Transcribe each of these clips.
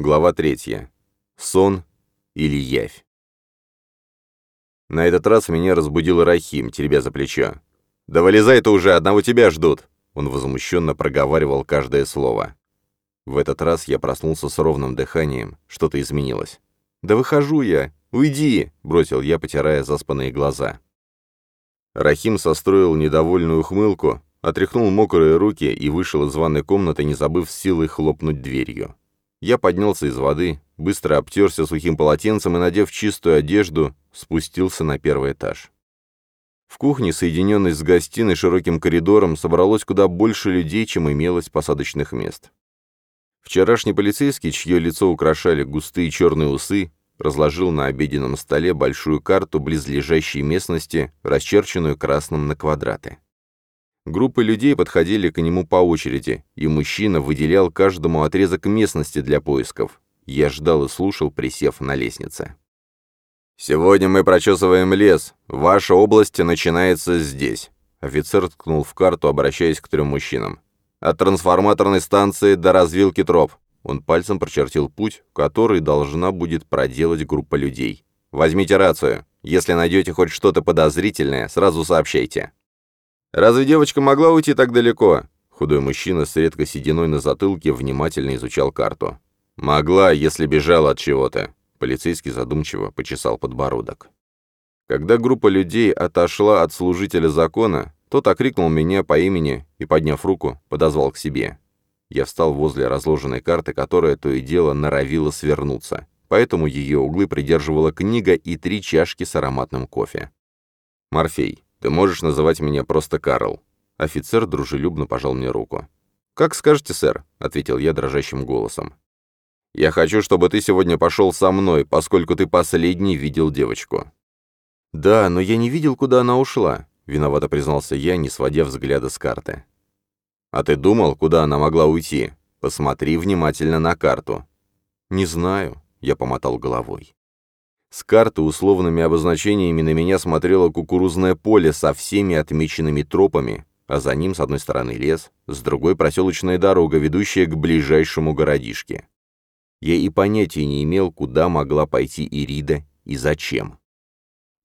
Глава третья. Сон или явь. На этот раз меня разбудил Рахим, теребя за плечо. «Да вылезай ты уже, одного тебя ждут!» Он возмущенно проговаривал каждое слово. В этот раз я проснулся с ровным дыханием, что-то изменилось. «Да выхожу я! Уйди!» — бросил я, потирая заспанные глаза. Рахим состроил недовольную ухмылку, отряхнул мокрые руки и вышел из ванной комнаты, не забыв силой хлопнуть дверью. Я поднялся из воды, быстро обтерся сухим полотенцем и, надев чистую одежду, спустился на первый этаж. В кухне, соединенной с гостиной широким коридором, собралось куда больше людей, чем имелось посадочных мест. Вчерашний полицейский, чье лицо украшали густые черные усы, разложил на обеденном столе большую карту близлежащей местности, расчерченную красным на квадраты. Группы людей подходили к нему по очереди, и мужчина выделял каждому отрезок местности для поисков. Я ждал и слушал, присев на лестнице. «Сегодня мы прочесываем лес. Ваша область начинается здесь». Офицер ткнул в карту, обращаясь к трем мужчинам. «От трансформаторной станции до развилки троп». Он пальцем прочертил путь, который должна будет проделать группа людей. «Возьмите рацию. Если найдете хоть что-то подозрительное, сразу сообщайте». «Разве девочка могла уйти так далеко?» Худой мужчина с редкой сединой на затылке внимательно изучал карту. «Могла, если бежала от чего-то». Полицейский задумчиво почесал подбородок. Когда группа людей отошла от служителя закона, тот окрикнул меня по имени и, подняв руку, подозвал к себе. Я встал возле разложенной карты, которая то и дело норовила свернуться, поэтому ее углы придерживала книга и три чашки с ароматным кофе. «Морфей, ты можешь называть меня просто Карл». Офицер дружелюбно пожал мне руку. «Как скажете, сэр», — ответил я дрожащим голосом. «Я хочу, чтобы ты сегодня пошел со мной, поскольку ты последний видел девочку». «Да, но я не видел, куда она ушла», — виновато признался я, не сводя взгляда с карты. «А ты думал, куда она могла уйти? Посмотри внимательно на карту». «Не знаю», — я помотал головой. С карты условными обозначениями на меня смотрело кукурузное поле со всеми отмеченными тропами, а за ним с одной стороны лес, с другой проселочная дорога, ведущая к ближайшему городишке. Я и понятия не имел, куда могла пойти Ирида и зачем.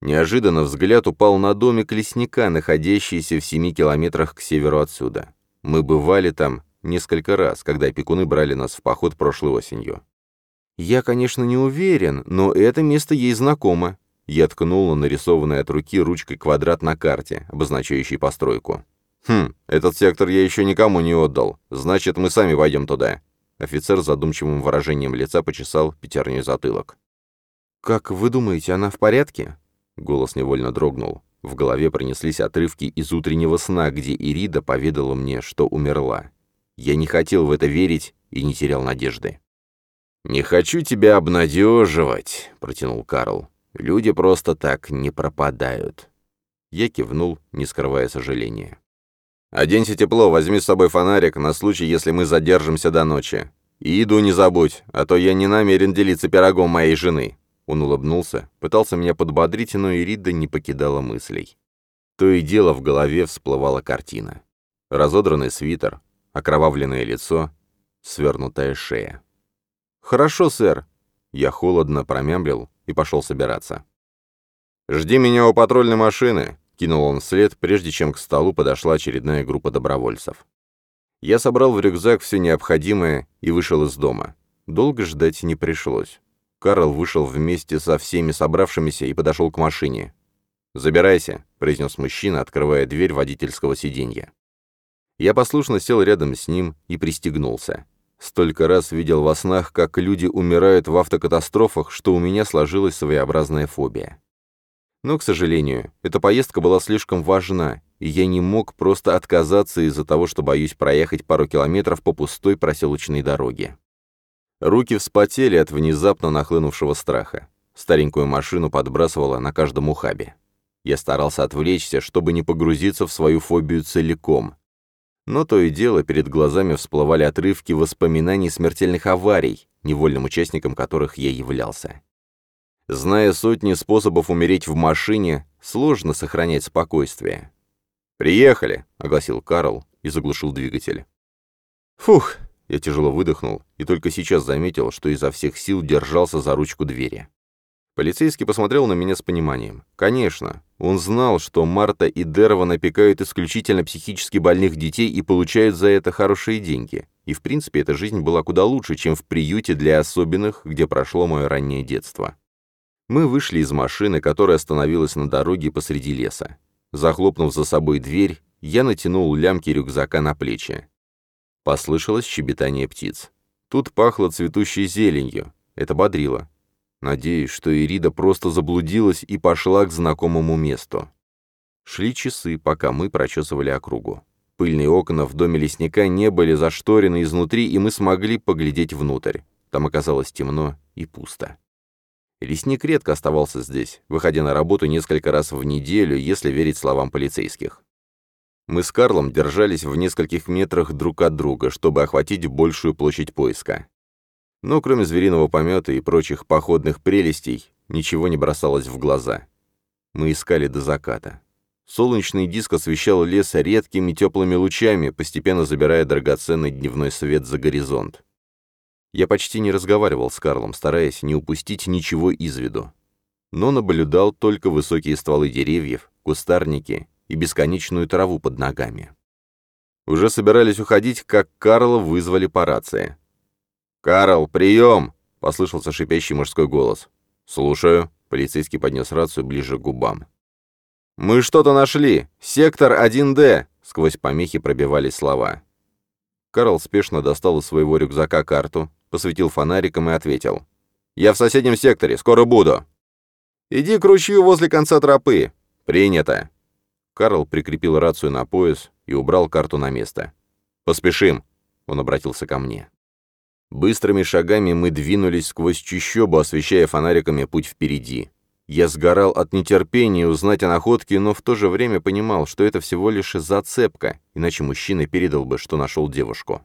Неожиданно взгляд упал на домик лесника, находящийся в семи километрах к северу отсюда. Мы бывали там несколько раз, когда опекуны брали нас в поход прошлой осенью. «Я, конечно, не уверен, но это место ей знакомо». Я ткнула нарисованный от руки ручкой квадрат на карте, обозначающий постройку. «Хм, этот сектор я еще никому не отдал. Значит, мы сами войдем туда». Офицер с задумчивым выражением лица почесал пятерней затылок. «Как вы думаете, она в порядке?» Голос невольно дрогнул. В голове пронеслись отрывки из утреннего сна, где Ирида поведала мне, что умерла. Я не хотел в это верить и не терял надежды. «Не хочу тебя обнадеживать», — протянул Карл. «Люди просто так не пропадают». Я кивнул, не скрывая сожаления. «Оденься тепло, возьми с собой фонарик на случай, если мы задержимся до ночи. И еду не забудь, а то я не намерен делиться пирогом моей жены». Он улыбнулся, пытался меня подбодрить, но Ирида не покидала мыслей. То и дело в голове всплывала картина. Разодранный свитер, окровавленное лицо, свернутая шея. «Хорошо, сэр». Я холодно промямлил и пошел собираться. «Жди меня у патрульной машины», — кинул он вслед, прежде чем к столу подошла очередная группа добровольцев. Я собрал в рюкзак все необходимое и вышел из дома. Долго ждать не пришлось. Карл вышел вместе со всеми собравшимися и подошел к машине. «Забирайся», — произнес мужчина, открывая дверь водительского сиденья. Я послушно сел рядом с ним и пристегнулся. Столько раз видел во снах, как люди умирают в автокатастрофах, что у меня сложилась своеобразная фобия. Но, к сожалению, эта поездка была слишком важна, и я не мог просто отказаться из-за того, что боюсь проехать пару километров по пустой проселочной дороге. Руки вспотели от внезапно нахлынувшего страха. Старенькую машину подбрасывала на каждом ухабе. Я старался отвлечься, чтобы не погрузиться в свою фобию целиком. Но то и дело перед глазами всплывали отрывки воспоминаний смертельных аварий, невольным участником которых я являлся. Зная сотни способов умереть в машине, сложно сохранять спокойствие. «Приехали!» — огласил Карл и заглушил двигатель. «Фух!» — Я тяжело выдохнул и только сейчас заметил, что изо всех сил держался за ручку двери. Полицейский посмотрел на меня с пониманием. Конечно, он знал, что Марта и Дерова напекают исключительно психически больных детей и получают за это хорошие деньги. И в принципе эта жизнь была куда лучше, чем в приюте для особенных, где прошло мое раннее детство. Мы вышли из машины, которая остановилась на дороге посреди леса. Захлопнув за собой дверь, я натянул лямки рюкзака на плечи. Послышалось щебетание птиц. Тут пахло цветущей зеленью. Это бодрило. Надеюсь, что Ирида просто заблудилась и пошла к знакомому месту. Шли часы, пока мы прочесывали округу. Пыльные окна в доме лесника не были зашторены изнутри, и мы смогли поглядеть внутрь. Там оказалось темно и пусто. Лесник редко оставался здесь, выходя на работу несколько раз в неделю, если верить словам полицейских. Мы с Карлом держались в нескольких метрах друг от друга, чтобы охватить большую площадь поиска. Но кроме звериного помета и прочих походных прелестей, ничего не бросалось в глаза. Мы искали до заката. Солнечный диск освещал лес редкими теплыми лучами, постепенно забирая драгоценный дневной свет за горизонт. Я почти не разговаривал с Карлом, стараясь не упустить ничего из виду. Но наблюдал только высокие стволы деревьев, кустарники и бесконечную траву под ногами. Уже собирались уходить, как Карла вызвали по рации. «Карл, прием!» — послышался шипящий мужской голос. «Слушаю». Полицейский поднес рацию ближе к губам. «Мы что-то нашли! Сектор 1D!» — сквозь помехи пробивались слова. Карл спешно достал из своего рюкзака карту, посветил фонариком и ответил. «Я в соседнем секторе, скоро буду». «Иди к ручью возле конца тропы». «Принято». Карл прикрепил рацию на пояс и убрал карту на место. «Поспешим», — он обратился ко мне. Быстрыми шагами мы двинулись сквозь чащобу, освещая фонариками путь впереди. Я сгорал от нетерпения узнать о находке, но в то же время понимал, что это всего лишь зацепка, иначе мужчина передал бы, что нашел девушку.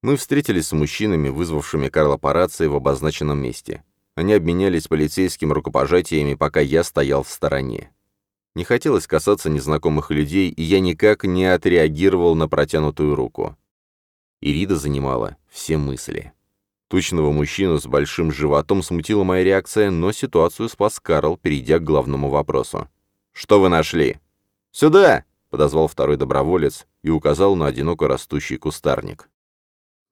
Мы встретились с мужчинами, вызвавшими Карла по рации в обозначенном месте. Они обменялись полицейскими рукопожатиями, пока я стоял в стороне. Не хотелось касаться незнакомых людей, и я никак не отреагировал на протянутую руку. Ирида занимала все мысли. Тучного мужчину с большим животом смутила моя реакция, но ситуацию спас Карл, перейдя к главному вопросу. «Что вы нашли?» «Сюда!» — подозвал второй доброволец и указал на одиноко растущий кустарник.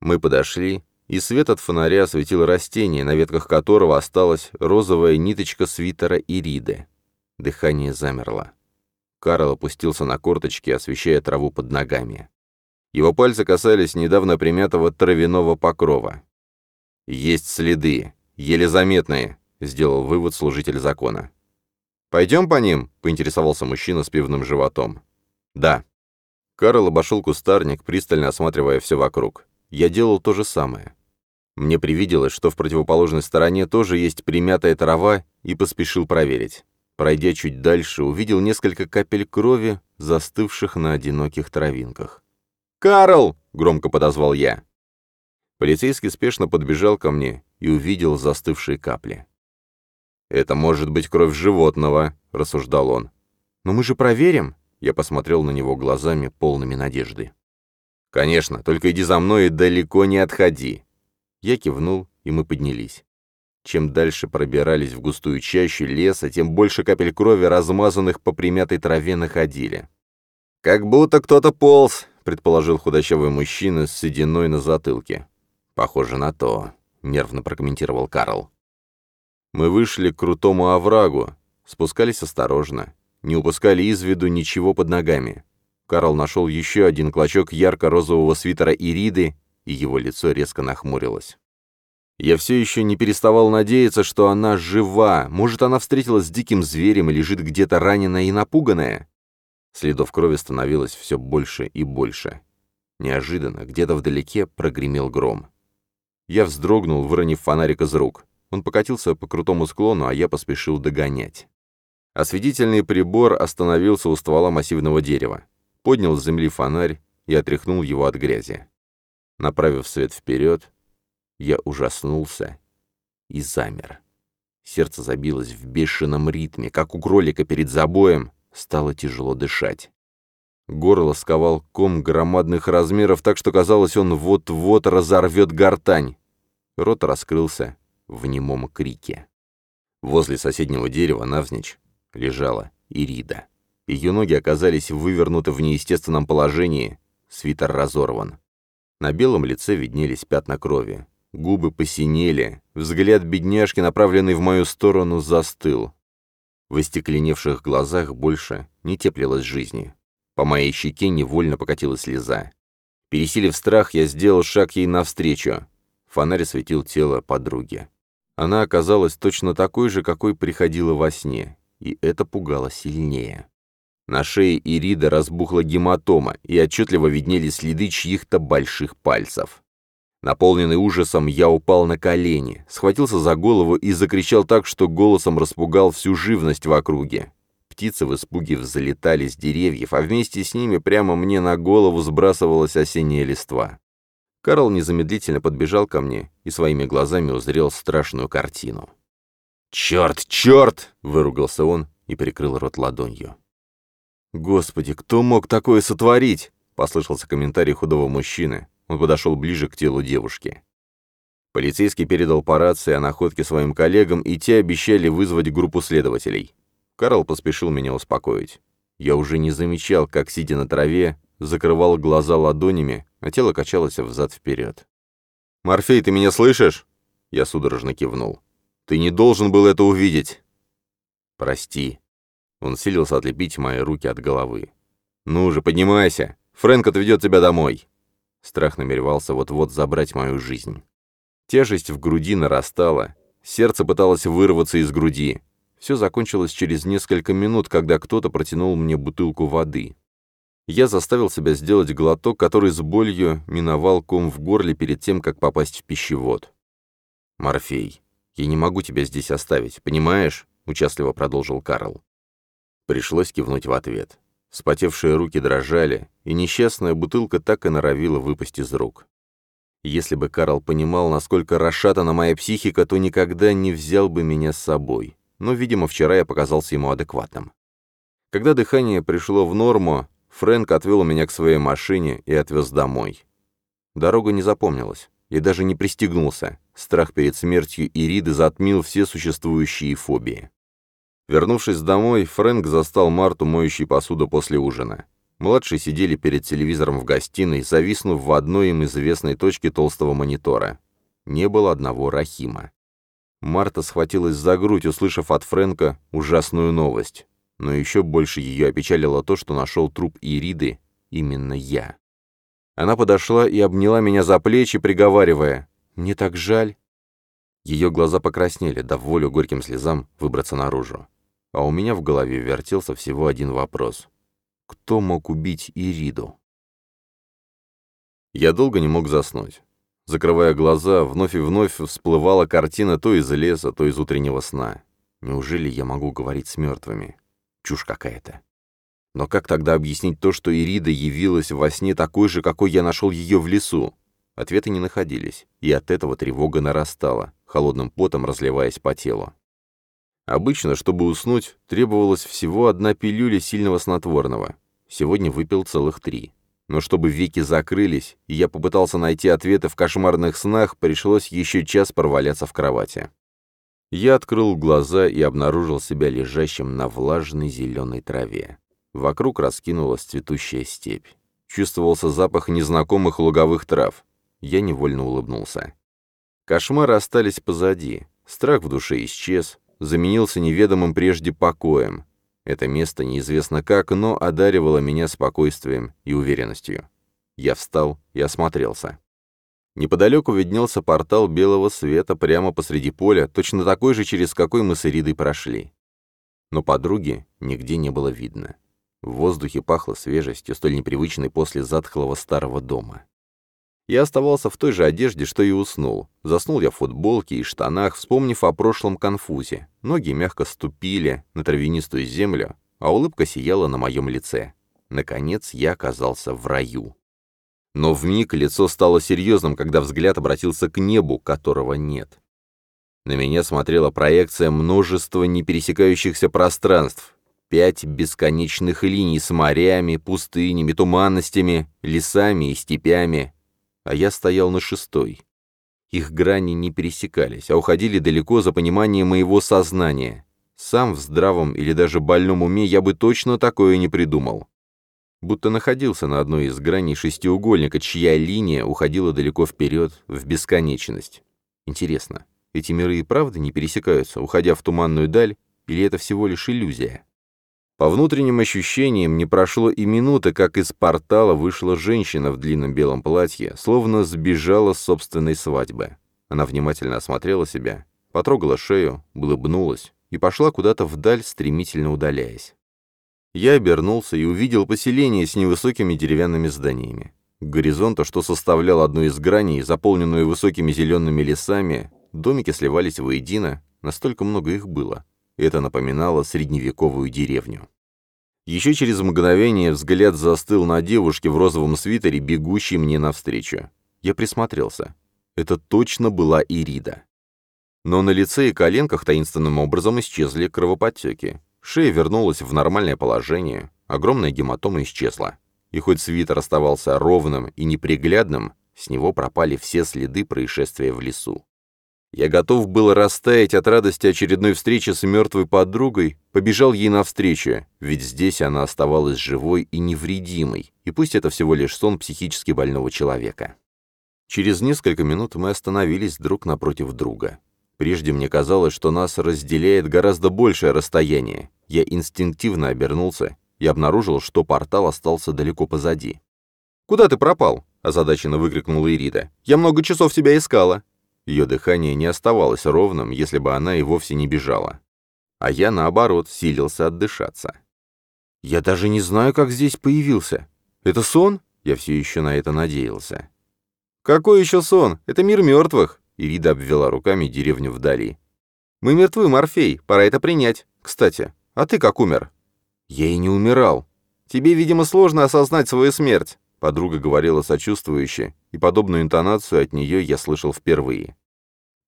Мы подошли, и свет от фонаря осветил растение, на ветках которого осталась розовая ниточка свитера Ириды. Дыхание замерло. Карл опустился на корточки, освещая траву под ногами. Его пальцы касались недавно примятого травяного покрова. «Есть следы, еле заметные», — сделал вывод служитель закона. «Пойдем по ним?» — поинтересовался мужчина с пивным животом. «Да». Карл обошел кустарник, пристально осматривая все вокруг. Я делал то же самое. Мне привиделось, что в противоположной стороне тоже есть примятая трава, и поспешил проверить. Пройдя чуть дальше, увидел несколько капель крови, застывших на одиноких травинках. «Карл!» — громко подозвал я. Полицейский спешно подбежал ко мне и увидел застывшие капли. «Это может быть кровь животного», — рассуждал он. «Но мы же проверим!» — я посмотрел на него глазами, полными надежды. «Конечно, только иди за мной и далеко не отходи!» Я кивнул, и мы поднялись. Чем дальше пробирались в густую чащу леса, тем больше капель крови, размазанных по примятой траве, находили. «Как будто кто-то полз», — предположил худощавый мужчина с сединой на затылке. «Похоже на то», — нервно прокомментировал Карл. Мы вышли к крутому оврагу, спускались осторожно, не упускали из виду ничего под ногами. Карл нашел еще один клочок ярко-розового свитера Ириды, и его лицо резко нахмурилось. Я все еще не переставал надеяться, что она жива. Может, она встретилась с диким зверем и лежит где-то раненая и напуганная? Следов крови становилось все больше и больше. Неожиданно, где-то вдалеке прогремел гром. Я вздрогнул, выронив фонарик из рук. Он покатился по крутому склону, а я поспешил догонять. Осветительный прибор остановился у ствола массивного дерева. Поднял с земли фонарь и отряхнул его от грязи. Направив свет вперед, я ужаснулся и замер. Сердце забилось в бешеном ритме, как у кролика перед забоем, Стало тяжело дышать. Горло сковал ком громадных размеров, так что казалось, он вот-вот разорвет гортань. Рот раскрылся в немом крике. Возле соседнего дерева навзничь лежала Ирида. Ее ноги оказались вывернуты в неестественном положении, свитер разорван. На белом лице виднелись пятна крови. Губы посинели, взгляд бедняжки, направленный в мою сторону, застыл. В остекленевших глазах больше не теплилась жизни. По моей щеке невольно покатилась слеза. Пересилив страх, я сделал шаг ей навстречу. Фонарь светил тело подруги. Она оказалась точно такой же, какой приходила во сне, и это пугало сильнее. На шее Ирида разбухла гематома, и отчетливо виднелись следы чьих-то больших пальцев. Наполненный ужасом, я упал на колени, схватился за голову и закричал так, что голосом распугал всю живность в округе. Птицы в испуге взлетали с деревьев, а вместе с ними прямо мне на голову сбрасывалась осенняя листва. Карл незамедлительно подбежал ко мне и своими глазами узрел страшную картину. «Черт, черт!» — выругался он и прикрыл рот ладонью. «Господи, кто мог такое сотворить?» — послышался комментарий худого мужчины. Он подошел ближе к телу девушки. Полицейский передал по рации о находке своим коллегам, и те обещали вызвать группу следователей. Карл поспешил меня успокоить. Я уже не замечал, как, сидя на траве, закрывал глаза ладонями, а тело качалось взад-вперед. «Морфей, ты меня слышишь?» Я судорожно кивнул. «Ты не должен был это увидеть!» «Прости». Он силился отлепить мои руки от головы. «Ну же, поднимайся! Фрэнк отведет тебя домой!» Страх намеревался вот-вот забрать мою жизнь. Тяжесть в груди нарастала, сердце пыталось вырваться из груди. Все закончилось через несколько минут, когда кто-то протянул мне бутылку воды. Я заставил себя сделать глоток, который с болью миновал ком в горле перед тем, как попасть в пищевод. «Морфей, я не могу тебя здесь оставить, понимаешь?» — участливо продолжил Карл. Пришлось кивнуть в ответ. Вспотевшие руки дрожали, и несчастная бутылка так и норовила выпасть из рук. Если бы Карл понимал, насколько расшатана моя психика, то никогда не взял бы меня с собой. Но, видимо, вчера я показался ему адекватным. Когда дыхание пришло в норму, Фрэнк отвел меня к своей машине и отвез домой. Дорога не запомнилась. Я даже не пристегнулся. Страх перед смертью Ириды затмил все существующие фобии. Вернувшись домой, Фрэнк застал Марту, моющей посуду после ужина. Младшие сидели перед телевизором в гостиной, зависнув в одной им известной точке толстого монитора. Не было одного Рахима. Марта схватилась за грудь, услышав от Фрэнка ужасную новость но еще больше ее опечалило то, что нашел труп Ириды именно я. Она подошла и обняла меня за плечи, приговаривая «Мне так жаль». Ее глаза покраснели, дав волю горьким слезам выбраться наружу. А у меня в голове вертелся всего один вопрос. Кто мог убить Ириду? Я долго не мог заснуть. Закрывая глаза, вновь и вновь всплывала картина то из леса, то из утреннего сна. Неужели я могу говорить с мертвыми? Чушь какая-то. Но как тогда объяснить то, что Ирида явилась во сне такой же, какой я нашел ее в лесу? Ответы не находились, и от этого тревога нарастала, холодным потом разливаясь по телу. Обычно, чтобы уснуть, требовалась всего одна пилюля сильного снотворного. Сегодня выпил целых три. Но чтобы веки закрылись, и я попытался найти ответы в кошмарных снах, пришлось еще час проваляться в кровати. Я открыл глаза и обнаружил себя лежащим на влажной зеленой траве. Вокруг раскинулась цветущая степь. Чувствовался запах незнакомых луговых трав. Я невольно улыбнулся. Кошмары остались позади. Страх в душе исчез, заменился неведомым прежде покоем. Это место неизвестно как, но одаривало меня спокойствием и уверенностью. Я встал и осмотрелся. Неподалеку виднелся портал белого света прямо посреди поля, точно такой же, через какой мы с Иридой прошли. Но подруги нигде не было видно. В воздухе пахло свежестью, столь непривычной после затхлого старого дома. Я оставался в той же одежде, что и уснул. Заснул я в футболке и штанах, вспомнив о прошлом конфузе. Ноги мягко ступили на травянистую землю, а улыбка сияла на моем лице. Наконец я оказался в раю. Но вмиг лицо стало серьезным, когда взгляд обратился к небу, которого нет. На меня смотрела проекция множества непересекающихся пространств. Пять бесконечных линий с морями, пустынями, туманностями, лесами и степями. А я стоял на шестой. Их грани не пересекались, а уходили далеко за понимание моего сознания. Сам в здравом или даже больном уме я бы точно такое не придумал. Будто находился на одной из граней шестиугольника, чья линия уходила далеко вперед, в бесконечность. Интересно, эти миры и правда не пересекаются, уходя в туманную даль, или это всего лишь иллюзия? По внутренним ощущениям не прошло и минуты, как из портала вышла женщина в длинном белом платье, словно сбежала с собственной свадьбы. Она внимательно осмотрела себя, потрогала шею, улыбнулась и пошла куда-то вдаль, стремительно удаляясь. Я обернулся и увидел поселение с невысокими деревянными зданиями. К горизонту, что составлял одну из граней, заполненную высокими зелеными лесами, домики сливались воедино, настолько много их было. Это напоминало средневековую деревню. Еще через мгновение взгляд застыл на девушке в розовом свитере, бегущей мне навстречу. Я присмотрелся. Это точно была Ирида. Но на лице и коленках таинственным образом исчезли кровоподтеки. Шея вернулась в нормальное положение, огромная гематома исчезла. И хоть свитер оставался ровным и неприглядным, с него пропали все следы происшествия в лесу. Я готов был растаять от радости очередной встречи с мертвой подругой, побежал ей навстречу, ведь здесь она оставалась живой и невредимой, и пусть это всего лишь сон психически больного человека. Через несколько минут мы остановились друг напротив друга. Прежде мне казалось, что нас разделяет гораздо большее расстояние. Я инстинктивно обернулся и обнаружил, что портал остался далеко позади. «Куда ты пропал?» – озадаченно выкрикнула Ирида. «Я много часов тебя искала». Ее дыхание не оставалось ровным, если бы она и вовсе не бежала. А я, наоборот, силился отдышаться. «Я даже не знаю, как здесь появился. Это сон?» Я все еще на это надеялся. «Какой еще сон? Это мир мертвых!» Ирида обвела руками деревню вдали. «Мы мертвы, Морфей, пора это принять. Кстати, а ты как умер?» «Я и не умирал. Тебе, видимо, сложно осознать свою смерть. Подруга говорила сочувствующе, и подобную интонацию от нее я слышал впервые.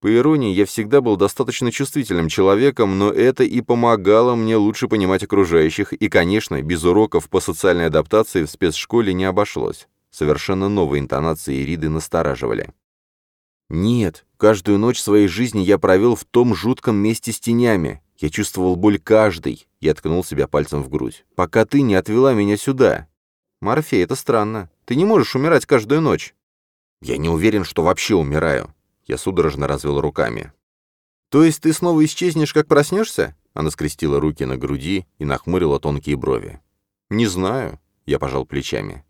По иронии, я всегда был достаточно чувствительным человеком, но это и помогало мне лучше понимать окружающих, и, конечно, без уроков по социальной адаптации в спецшколе не обошлось. Совершенно новые интонации Ириды настораживали. «Нет, каждую ночь своей жизни я провел в том жутком месте с тенями. Я чувствовал боль каждый», — я ткнул себя пальцем в грудь, «пока ты не отвела меня сюда. «Морфей, это странно. Ты не можешь умирать каждую ночь». «Я не уверен, что вообще умираю». Я судорожно развел руками. «То есть ты снова исчезнешь, как проснешься?» Она скрестила руки на груди и нахмурила тонкие брови. «Не знаю», — я пожал плечами.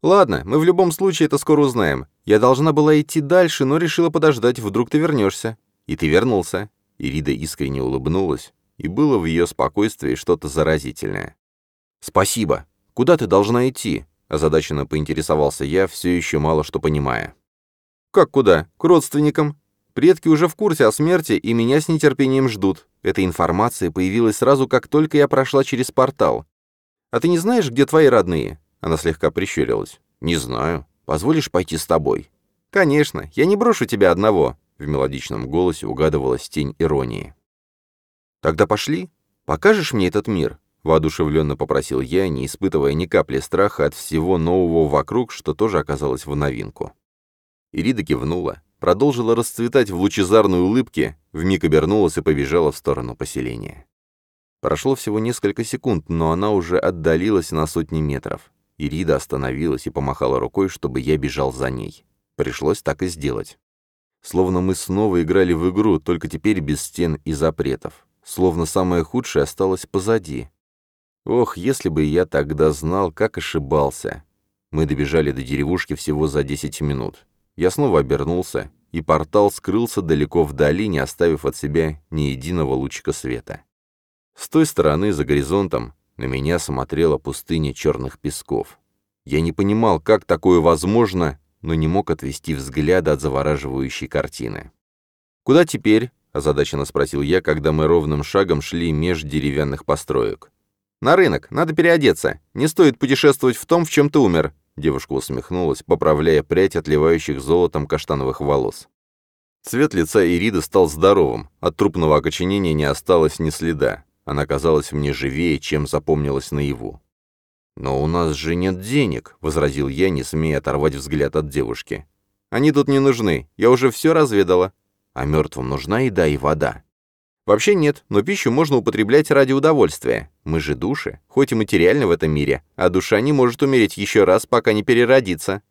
«Ладно, мы в любом случае это скоро узнаем. Я должна была идти дальше, но решила подождать, вдруг ты вернешься». «И ты вернулся». Ирида искренне улыбнулась, и было в ее спокойствии что-то заразительное. «Спасибо», «Куда ты должна идти?» – озадаченно поинтересовался я, все еще мало что понимая. «Как куда? К родственникам. Предки уже в курсе о смерти и меня с нетерпением ждут. Эта информация появилась сразу, как только я прошла через портал. А ты не знаешь, где твои родные?» Она слегка прищурилась. «Не знаю. Позволишь пойти с тобой?» «Конечно. Я не брошу тебя одного», — в мелодичном голосе угадывалась тень иронии. «Тогда пошли. Покажешь мне этот мир? Воодушевленно попросил я, не испытывая ни капли страха от всего нового вокруг, что тоже оказалось в новинку. Ирида кивнула, продолжила расцветать в лучезарной улыбке, вмиг обернулась и побежала в сторону поселения. Прошло всего несколько секунд, но она уже отдалилась на сотни метров. Ирида остановилась и помахала рукой, чтобы я бежал за ней. Пришлось так и сделать. Словно мы снова играли в игру, только теперь без стен и запретов. Словно самое худшее осталось позади. Ох, если бы я тогда знал, как ошибался. Мы добежали до деревушки всего за 10 минут. Я снова обернулся, и портал скрылся далеко вдали, не оставив от себя ни единого лучика света. С той стороны, за горизонтом, на меня смотрела пустыня черных песков. Я не понимал, как такое возможно, но не мог отвести взгляда от завораживающей картины. «Куда теперь?» – озадаченно спросил я, когда мы ровным шагом шли меж деревянных построек. «На рынок, надо переодеться. Не стоит путешествовать в том, в чем ты умер», — девушка усмехнулась, поправляя прядь отливающих золотом каштановых волос. Цвет лица Ириды стал здоровым, от трупного окоченения не осталось ни следа. Она казалась мне живее, чем запомнилась наяву. «Но у нас же нет денег», — возразил я, не смея оторвать взгляд от девушки. «Они тут не нужны, я уже все разведала. А мертвым нужна еда и вода». «Вообще нет, но пищу можно употреблять ради удовольствия. Мы же души, хоть и материальны в этом мире, а душа не может умереть еще раз, пока не переродится».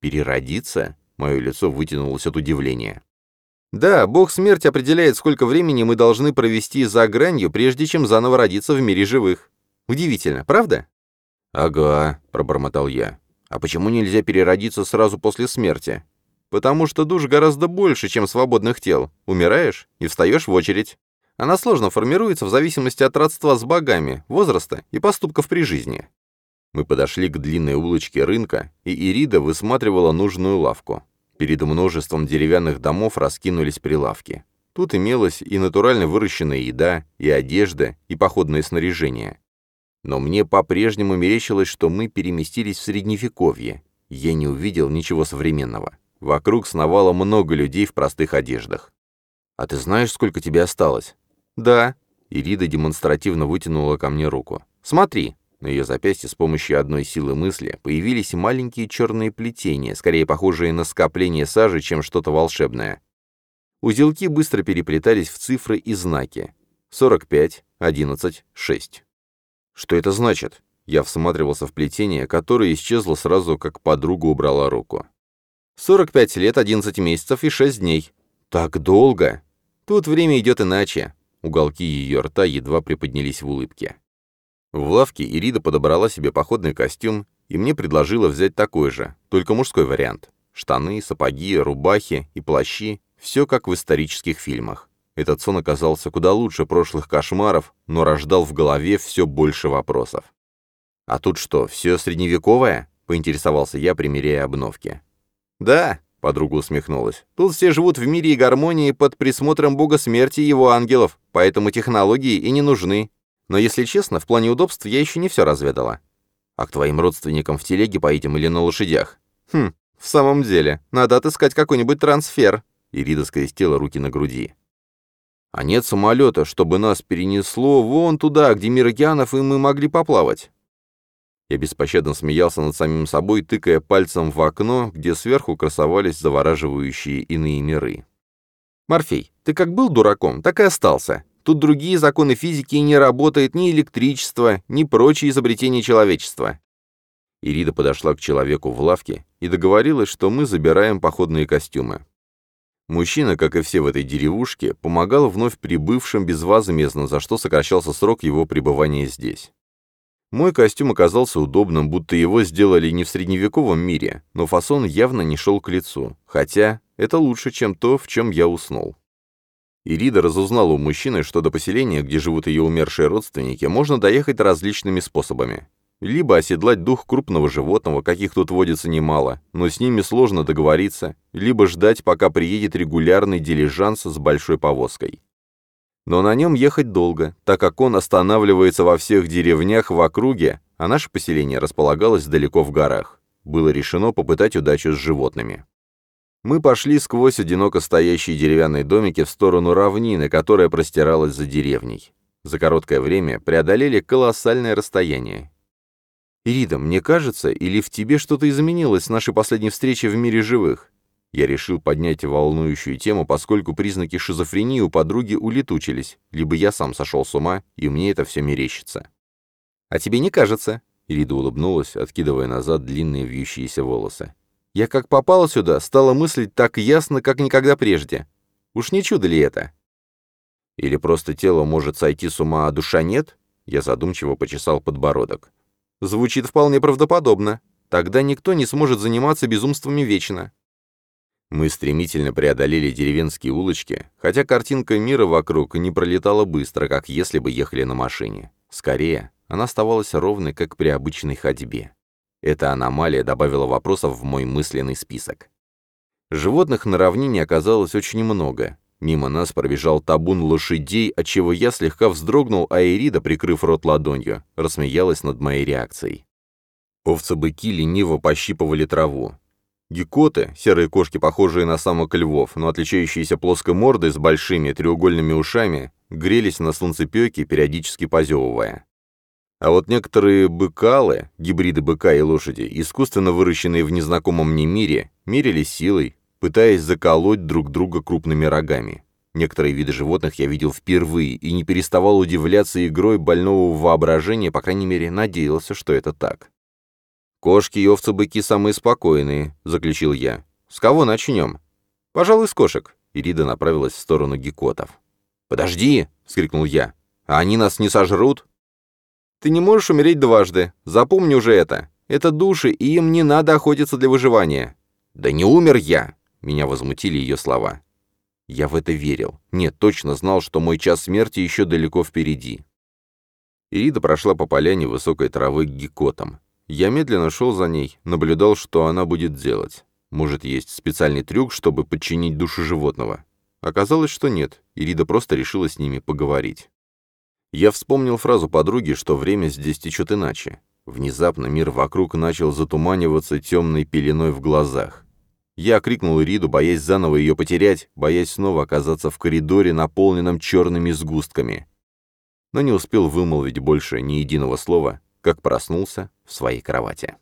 «Переродиться?» — мое лицо вытянулось от удивления. «Да, бог смерти определяет, сколько времени мы должны провести за гранью, прежде чем заново родиться в мире живых. Удивительно, правда?» «Ага», — пробормотал я. «А почему нельзя переродиться сразу после смерти?» «Потому что душ гораздо больше, чем свободных тел. Умираешь и встаешь в очередь. Она сложно формируется в зависимости от родства с богами, возраста и поступков при жизни». Мы подошли к длинной улочке рынка, и Ирида высматривала нужную лавку. Перед множеством деревянных домов раскинулись прилавки. Тут имелась и натурально выращенная еда, и одежда, и походное снаряжение. Но мне по-прежнему мерещилось, что мы переместились в Средневековье. Я не увидел ничего современного. Вокруг сновало много людей в простых одеждах. «А ты знаешь, сколько тебе осталось?» «Да». Ирида демонстративно вытянула ко мне руку. «Смотри». На ее запястье с помощью одной силы мысли появились маленькие черные плетения, скорее похожие на скопление сажи, чем что-то волшебное. Узелки быстро переплетались в цифры и знаки. 45, 11, 6. Что это значит? Я всматривался в плетение, которое исчезло сразу, как подруга убрала руку. «Сорок пять лет, одиннадцать месяцев и шесть дней». «Так долго!» «Тут время идет иначе». Уголки ее рта едва приподнялись в улыбке. В лавке Ирида подобрала себе походный костюм, и мне предложила взять такой же, только мужской вариант. Штаны, сапоги, рубахи и плащи — все как в исторических фильмах. Этот сон оказался куда лучше прошлых кошмаров, но рождал в голове все больше вопросов. «А тут что, все средневековое?» — поинтересовался я, примеряя обновки. «Да», — подруга усмехнулась, — «тут все живут в мире и гармонии под присмотром бога смерти и его ангелов, поэтому технологии и не нужны. Но, если честно, в плане удобств я еще не все разведала. А к твоим родственникам в телеге поедем или на лошадях? Хм, в самом деле, надо отыскать какой-нибудь трансфер». Ирида скрестила руки на груди. А нет самолета, чтобы нас перенесло вон туда, где мир океанов, и мы могли поплавать. Я беспощадно смеялся над самим собой, тыкая пальцем в окно, где сверху красовались завораживающие иные миры. «Морфей, ты как был дураком, так и остался. Тут другие законы физики не работает ни электричество, ни прочие изобретения человечества». Ирида подошла к человеку в лавке и договорилась, что мы забираем походные костюмы. Мужчина, как и все в этой деревушке, помогал вновь прибывшим безвозмездно, за что сокращался срок его пребывания здесь. Мой костюм оказался удобным, будто его сделали не в средневековом мире, но фасон явно не шел к лицу, хотя это лучше, чем то, в чем я уснул. Ирида разузнала у мужчины, что до поселения, где живут ее умершие родственники, можно доехать различными способами. Либо оседлать дух крупного животного, каких тут водится немало, но с ними сложно договориться, либо ждать, пока приедет регулярный дилижанс с большой повозкой. Но на нем ехать долго, так как он останавливается во всех деревнях в округе, а наше поселение располагалось далеко в горах. Было решено попытать удачу с животными. Мы пошли сквозь одиноко стоящие деревянные домики в сторону равнины, которая простиралась за деревней. За короткое время преодолели колоссальное расстояние, «Ирида, мне кажется, или в тебе что-то изменилось с нашей последней встречи в мире живых?» Я решил поднять волнующую тему, поскольку признаки шизофрении у подруги улетучились, либо я сам сошел с ума, и мне это все мерещится. «А тебе не кажется?» Ирида улыбнулась, откидывая назад длинные вьющиеся волосы. «Я как попала сюда, стала мыслить так ясно, как никогда прежде. Уж не чудо ли это?» «Или просто тело может сойти с ума, а душа нет?» Я задумчиво почесал подбородок. Звучит вполне правдоподобно. Тогда никто не сможет заниматься безумствами вечно. Мы стремительно преодолели деревенские улочки, хотя картинка мира вокруг не пролетала быстро, как если бы ехали на машине. Скорее, она оставалась ровной, как при обычной ходьбе. Эта аномалия добавила вопросов в мой мысленный список. Животных на равнине оказалось очень много, Мимо нас пробежал табун лошадей, отчего я слегка вздрогнул, а Ирида, прикрыв рот ладонью, рассмеялась над моей реакцией. Овцы-быки лениво пощипывали траву. Геккоты, серые кошки, похожие на самок львов, но отличающиеся плоской мордой с большими треугольными ушами, грелись на солнцепёке, периодически позевывая. А вот некоторые быкалы, гибриды быка и лошади, искусственно выращенные в незнакомом мне мире, мерили силой, пытаясь заколоть друг друга крупными рогами. Некоторые виды животных я видел впервые и не переставал удивляться игрой больного воображения, по крайней мере, надеялся, что это так. «Кошки и овцы-быки самые спокойные», — заключил я. «С кого начнем?» «Пожалуй, с кошек». Ирида направилась в сторону гекотов. «Подожди!» — вскрикнул я. «А они нас не сожрут?» «Ты не можешь умереть дважды. Запомни уже это. Это души, и им не надо охотиться для выживания». «Да не умер я!» — меня возмутили ее слова. Я в это верил. Нет, точно знал, что мой час смерти еще далеко впереди. Ирида прошла по поляне высокой травы к гекотам. Я медленно шел за ней, наблюдал, что она будет делать. Может, есть специальный трюк, чтобы подчинить душу животного. Оказалось, что нет, Ирида просто решила с ними поговорить. Я вспомнил фразу подруги, что время здесь течет иначе. Внезапно мир вокруг начал затуманиваться темной пеленой в глазах. Я крикнул Ириду, боясь заново ее потерять, боясь снова оказаться в коридоре, наполненном черными сгустками. Но не успел вымолвить больше ни единого слова, как проснулся в своей кровати.